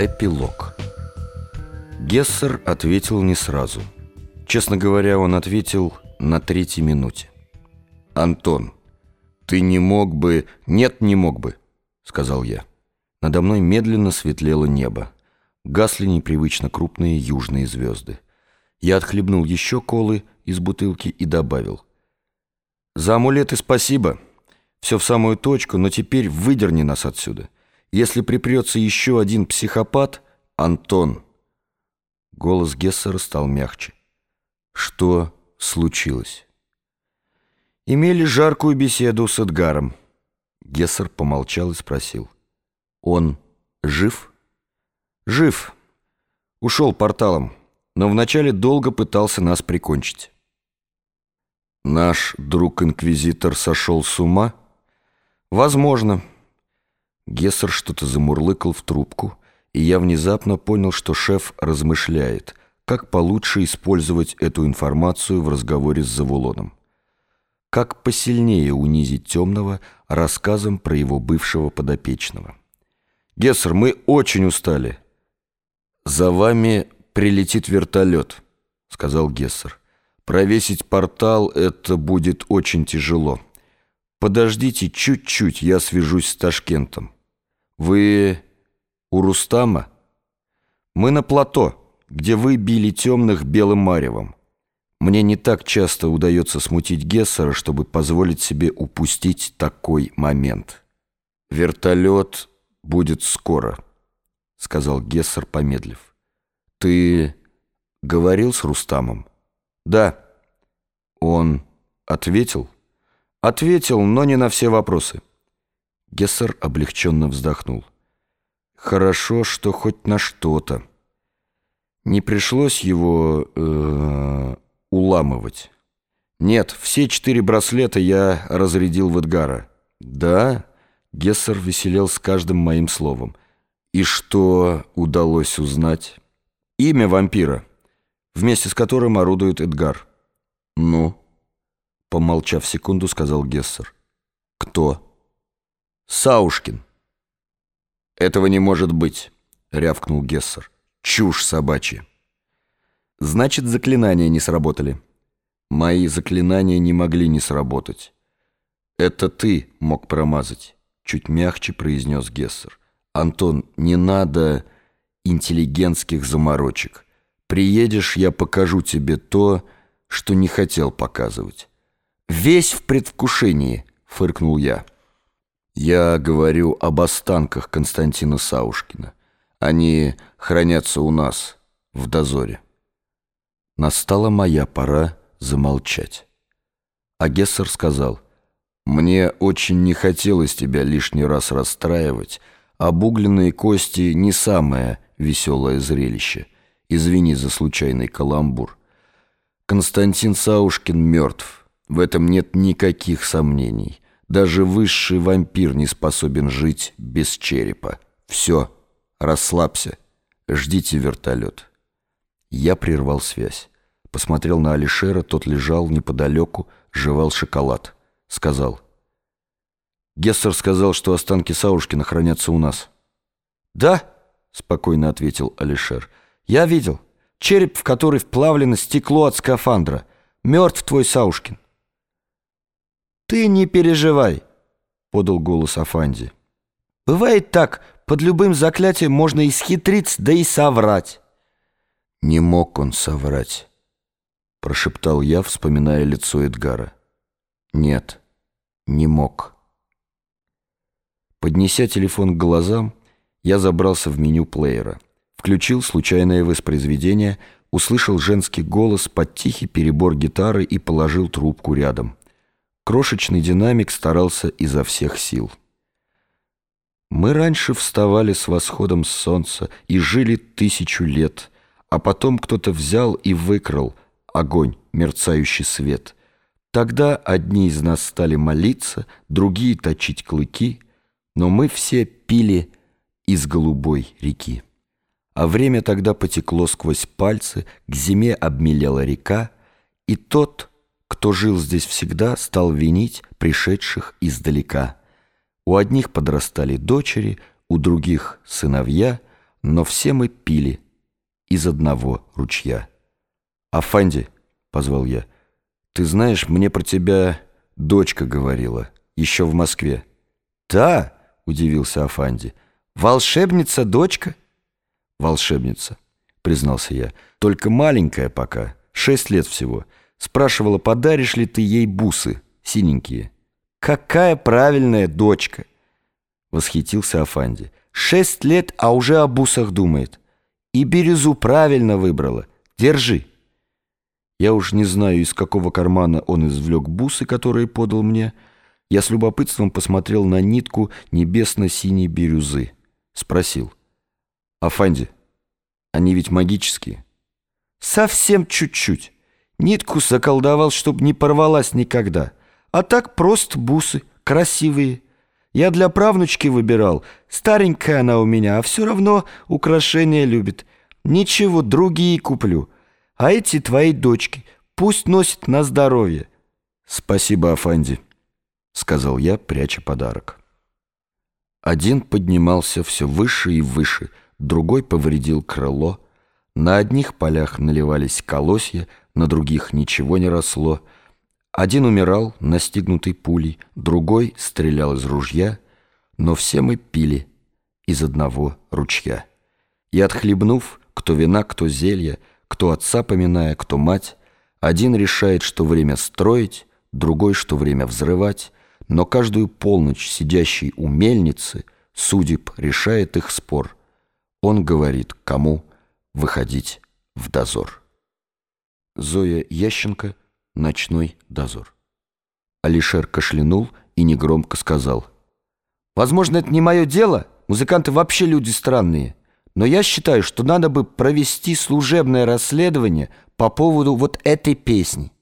Эпилог Гессер ответил не сразу. Честно говоря, он ответил на третьей минуте. «Антон, ты не мог бы...» «Нет, не мог бы», — сказал я. Надо мной медленно светлело небо. Гасли непривычно крупные южные звезды. Я отхлебнул еще колы из бутылки и добавил. «За амулеты спасибо. Все в самую точку, но теперь выдерни нас отсюда. Если припрется еще один психопат, Антон...» Голос Гессера стал мягче. «Что случилось?» Имели жаркую беседу с Эдгаром. Гессер помолчал и спросил. «Он жив?» «Жив. Ушел порталом, но вначале долго пытался нас прикончить». «Наш друг-инквизитор сошел с ума?» «Возможно». Гессер что-то замурлыкал в трубку, и я внезапно понял, что шеф размышляет, как получше использовать эту информацию в разговоре с Завулоном. Как посильнее унизить темного рассказом про его бывшего подопечного. «Гессер, мы очень устали». «За вами прилетит вертолет», — сказал Гессер. «Провесить портал — это будет очень тяжело. Подождите чуть-чуть, я свяжусь с Ташкентом». «Вы у Рустама?» «Мы на плато, где вы били темных белым маревом. Мне не так часто удается смутить Гессера, чтобы позволить себе упустить такой момент. «Вертолет будет скоро», — сказал Гессер, помедлив. «Ты говорил с Рустамом?» «Да». «Он ответил?» «Ответил, но не на все вопросы». Гессер облегченно вздохнул. «Хорошо, что хоть на что-то. Не пришлось его э, уламывать. Нет, все четыре браслета я разрядил в Эдгара. Да, Гессер веселел с каждым моим словом. И что удалось узнать? Имя вампира, вместе с которым орудует Эдгар. Ну, помолчав секунду, сказал Гессер. Кто? Саушкин. «Этого не может быть», — рявкнул Гессер. «Чушь собачья». «Значит, заклинания не сработали». «Мои заклинания не могли не сработать». «Это ты мог промазать», — чуть мягче произнес Гессер. «Антон, не надо интеллигентских заморочек. Приедешь, я покажу тебе то, что не хотел показывать». «Весь в предвкушении», — фыркнул я. Я говорю об останках Константина Саушкина. Они хранятся у нас в дозоре. Настала моя пора замолчать. А Гессер сказал, «Мне очень не хотелось тебя лишний раз расстраивать. Обугленные кости не самое веселое зрелище. Извини за случайный каламбур. Константин Саушкин мертв. В этом нет никаких сомнений». Даже высший вампир не способен жить без черепа. Все, расслабься, ждите вертолет. Я прервал связь. Посмотрел на Алишера, тот лежал неподалеку, жевал шоколад. Сказал. Гессер сказал, что останки Саушкина хранятся у нас. «Да», — спокойно ответил Алишер. «Я видел. Череп, в который вплавлено стекло от скафандра. Мертв твой Саушкин». «Ты не переживай», — подал голос Афанди. «Бывает так, под любым заклятием можно исхитриться, да и соврать». «Не мог он соврать», — прошептал я, вспоминая лицо Эдгара. «Нет, не мог». Поднеся телефон к глазам, я забрался в меню плеера, включил случайное воспроизведение, услышал женский голос под тихий перебор гитары и положил трубку рядом. Крошечный динамик старался изо всех сил. Мы раньше вставали с восходом солнца и жили тысячу лет, а потом кто-то взял и выкрал огонь, мерцающий свет. Тогда одни из нас стали молиться, другие точить клыки, но мы все пили из голубой реки. А время тогда потекло сквозь пальцы, к зиме обмелела река, и тот, кто жил здесь всегда, стал винить пришедших издалека. У одних подрастали дочери, у других — сыновья, но все мы пили из одного ручья. «Афанди», — позвал я, — «ты знаешь, мне про тебя дочка говорила, еще в Москве». «Да», — удивился Афанди, — «волшебница дочка?» «Волшебница», — признался я, — «только маленькая пока, шесть лет всего. Спрашивала, подаришь ли ты ей бусы, синенькие». «Какая правильная дочка!» — восхитился Афанди. «Шесть лет, а уже о бусах думает. И бирюзу правильно выбрала. Держи». Я уж не знаю, из какого кармана он извлек бусы, которые подал мне. Я с любопытством посмотрел на нитку небесно-синей бирюзы. Спросил. «Афанди, они ведь магические?» «Совсем чуть-чуть. Нитку заколдовал, чтоб не порвалась никогда. А так просто бусы, красивые». Я для правнучки выбирал. Старенькая она у меня, а все равно украшения любит. Ничего, другие куплю. А эти твои дочки. Пусть носят на здоровье». «Спасибо, Афанди», — сказал я, пряча подарок. Один поднимался все выше и выше, другой повредил крыло. На одних полях наливались колосья, на других ничего не росло — один умирал, настигнутый пулей, другой стрелял из ружья, но все мы пили из одного ручья. И отхлебнув, кто вина, кто зелья, кто отца поминая, кто мать, один решает, что время строить, другой, что время взрывать, но каждую полночь сидящий у мельницы судеб решает их спор. Он говорит, кому выходить в дозор. Зоя Ященко – ночной дозор. Алишер кашлянул и негромко сказал. «Возможно, это не мое дело, музыканты вообще люди странные, но я считаю, что надо бы провести служебное расследование по поводу вот этой песни».